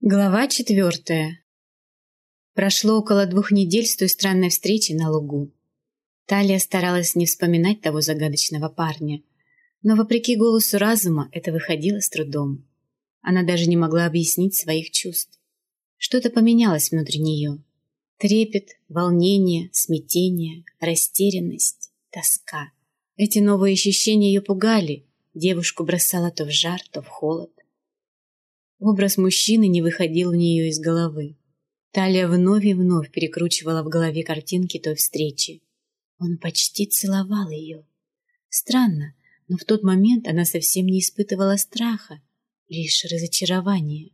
Глава четвертая. Прошло около двух недель с той странной встречи на лугу. Талия старалась не вспоминать того загадочного парня, но, вопреки голосу разума, это выходило с трудом. Она даже не могла объяснить своих чувств. Что-то поменялось внутри нее. Трепет, волнение, смятение, растерянность, тоска. Эти новые ощущения ее пугали. Девушку бросала то в жар, то в холод. Образ мужчины не выходил у нее из головы. Талия вновь и вновь перекручивала в голове картинки той встречи. Он почти целовал ее. Странно, но в тот момент она совсем не испытывала страха, лишь разочарование.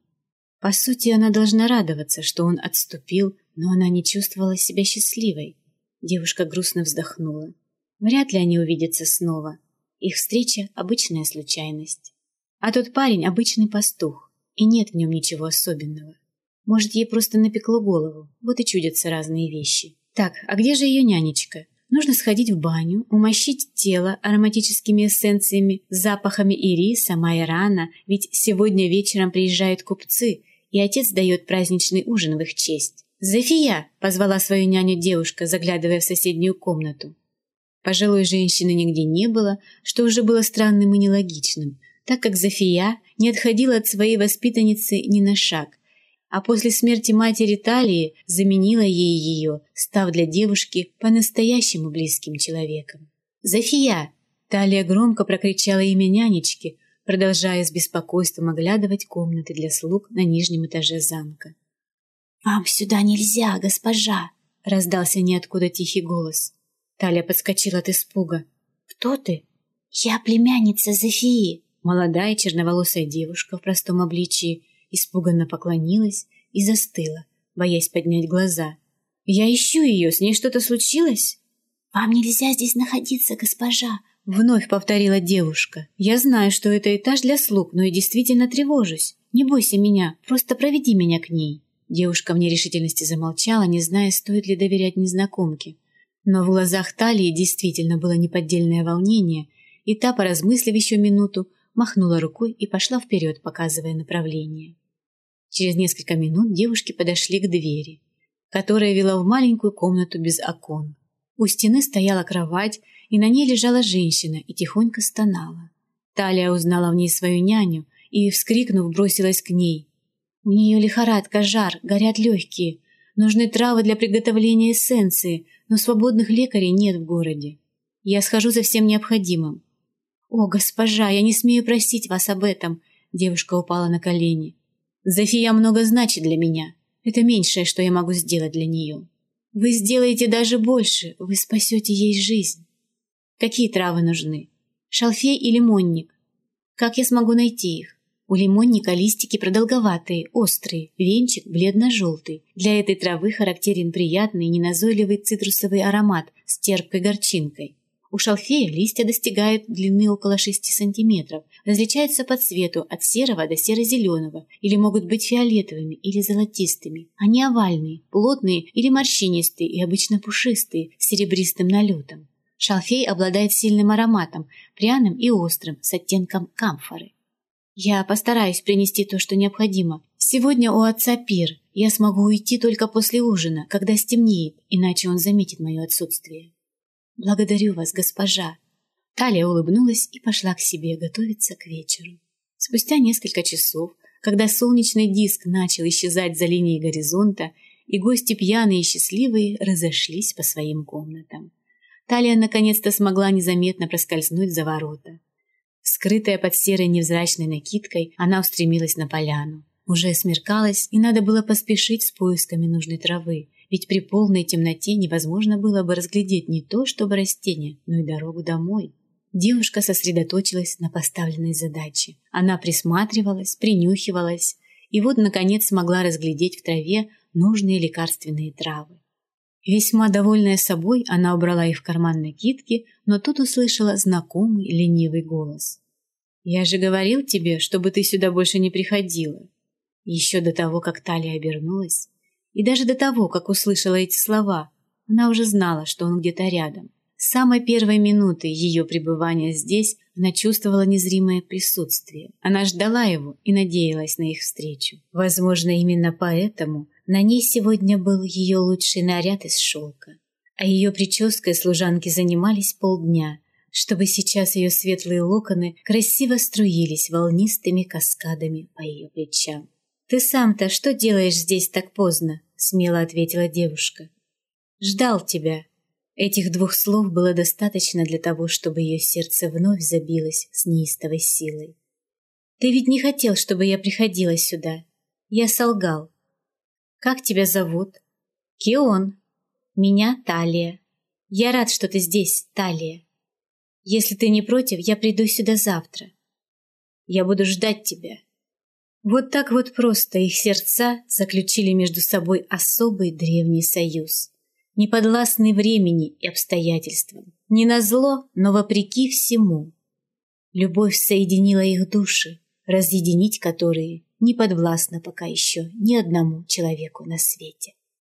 По сути, она должна радоваться, что он отступил, но она не чувствовала себя счастливой. Девушка грустно вздохнула. Вряд ли они увидятся снова. Их встреча – обычная случайность. А тот парень – обычный пастух и нет в нем ничего особенного. Может, ей просто напекло голову, вот и чудятся разные вещи. Так, а где же ее нянечка? Нужно сходить в баню, умощить тело ароматическими эссенциями, запахами ириса, майорана, ведь сегодня вечером приезжают купцы, и отец дает праздничный ужин в их честь. «Зофия!» – позвала свою няню девушка, заглядывая в соседнюю комнату. Пожилой женщины нигде не было, что уже было странным и нелогичным, так как Зофия не отходила от своей воспитанницы ни на шаг, а после смерти матери Талии заменила ей ее, став для девушки по-настоящему близким человеком. «Зофия!» Талия громко прокричала имя нянечки, продолжая с беспокойством оглядывать комнаты для слуг на нижнем этаже замка. «Вам сюда нельзя, госпожа!» — раздался ниоткуда тихий голос. Талия подскочила от испуга. «Кто ты?» «Я племянница Зофии!» Молодая черноволосая девушка в простом обличии испуганно поклонилась и застыла, боясь поднять глаза. «Я ищу ее, с ней что-то случилось?» «Вам нельзя здесь находиться, госпожа!» Вновь повторила девушка. «Я знаю, что это этаж для слуг, но и действительно тревожусь. Не бойся меня, просто проведи меня к ней». Девушка в нерешительности замолчала, не зная, стоит ли доверять незнакомке. Но в глазах Талии действительно было неподдельное волнение, и та, поразмыслив еще минуту, махнула рукой и пошла вперед, показывая направление. Через несколько минут девушки подошли к двери, которая вела в маленькую комнату без окон. У стены стояла кровать, и на ней лежала женщина и тихонько стонала. Талия узнала в ней свою няню и, вскрикнув, бросилась к ней. У нее лихорадка, жар, горят легкие. Нужны травы для приготовления эссенции, но свободных лекарей нет в городе. Я схожу за всем необходимым. «О, госпожа, я не смею просить вас об этом!» Девушка упала на колени. «Зофия много значит для меня. Это меньшее, что я могу сделать для нее. Вы сделаете даже больше, вы спасете ей жизнь. Какие травы нужны? Шалфей или лимонник? Как я смогу найти их? У лимонника листики продолговатые, острые, венчик бледно-желтый. Для этой травы характерен приятный, неназойливый цитрусовый аромат с терпкой горчинкой. У шалфея листья достигают длины около 6 см, различаются по цвету от серого до серо-зеленого или могут быть фиолетовыми или золотистыми. Они овальные, плотные или морщинистые и обычно пушистые, с серебристым налетом. Шалфей обладает сильным ароматом, пряным и острым, с оттенком камфоры. Я постараюсь принести то, что необходимо. Сегодня у отца пир. Я смогу уйти только после ужина, когда стемнеет, иначе он заметит мое отсутствие. «Благодарю вас, госпожа!» Талия улыбнулась и пошла к себе готовиться к вечеру. Спустя несколько часов, когда солнечный диск начал исчезать за линией горизонта, и гости пьяные и счастливые разошлись по своим комнатам. Талия наконец-то смогла незаметно проскользнуть за ворота. Скрытая под серой невзрачной накидкой, она устремилась на поляну. Уже смеркалось, и надо было поспешить с поисками нужной травы, ведь при полной темноте невозможно было бы разглядеть не то чтобы растение, но и дорогу домой. Девушка сосредоточилась на поставленной задаче. Она присматривалась, принюхивалась, и вот, наконец, смогла разглядеть в траве нужные лекарственные травы. Весьма довольная собой, она убрала их в карман накидки, но тут услышала знакомый ленивый голос. «Я же говорил тебе, чтобы ты сюда больше не приходила». Еще до того, как Талия обернулась, и даже до того, как услышала эти слова, она уже знала, что он где-то рядом. С самой первой минуты ее пребывания здесь она чувствовала незримое присутствие. Она ждала его и надеялась на их встречу. Возможно, именно поэтому на ней сегодня был ее лучший наряд из шелка. А ее прической служанки занимались полдня, чтобы сейчас ее светлые локоны красиво струились волнистыми каскадами по ее плечам. «Ты сам-то что делаешь здесь так поздно?» — смело ответила девушка. «Ждал тебя». Этих двух слов было достаточно для того, чтобы ее сердце вновь забилось с неистовой силой. «Ты ведь не хотел, чтобы я приходила сюда. Я солгал. Как тебя зовут?» «Кион. Меня Талия. Я рад, что ты здесь, Талия. Если ты не против, я приду сюда завтра. Я буду ждать тебя». Вот так вот просто их сердца заключили между собой особый древний союз, неподвластный времени и обстоятельствам. Не назло, но вопреки всему. Любовь соединила их души, разъединить которые не подвластно пока еще ни одному человеку на свете.